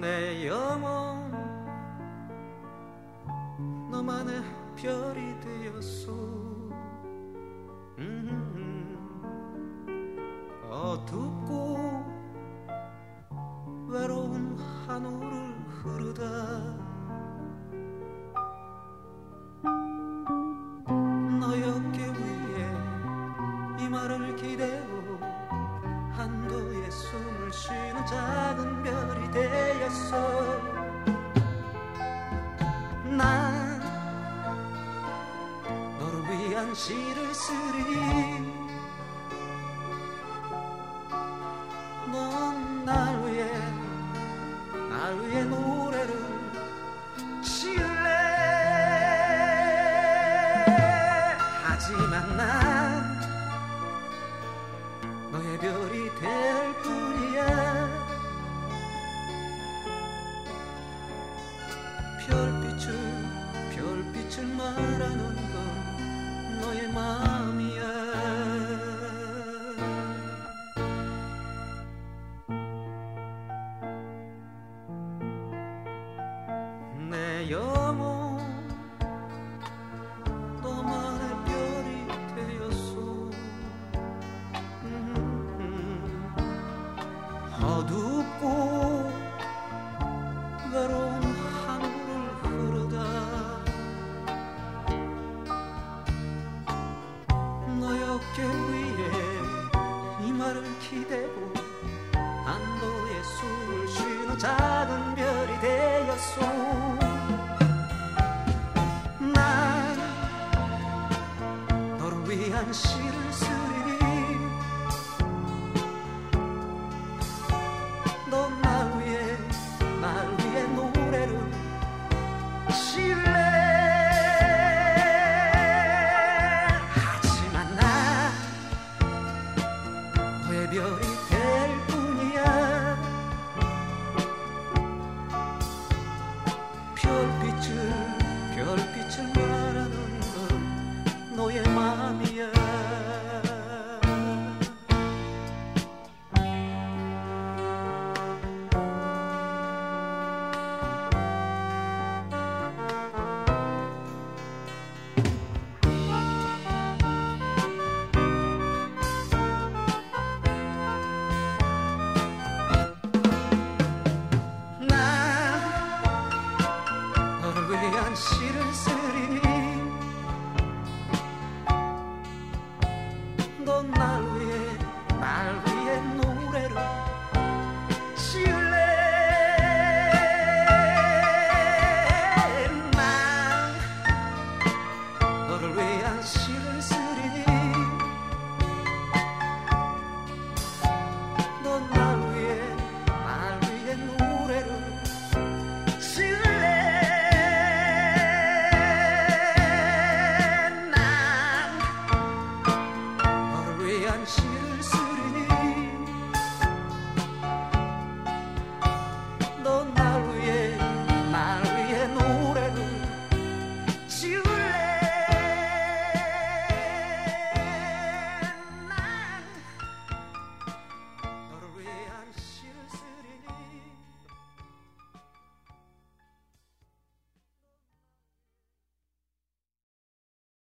내 영혼 너만의 별이 되었소. 음, 어둡고 외로운 한우를 흐르다. 어깨 위에 이 말을 기대고 한도의 숨을 쉬는 작은 별이 되었어. 난 너를 위한 시를 쓰리 될 뿐이야. 별빛을 별빛을 말하는 건 너의 마음이야. 내 영혼 어둡고 외로운 하늘을 흐르다. 너의 어깨 위에 이마를 기대고 안도의 숨을 쉬는 작은 별이 되었소. 난 너를 위한 시를 쓰리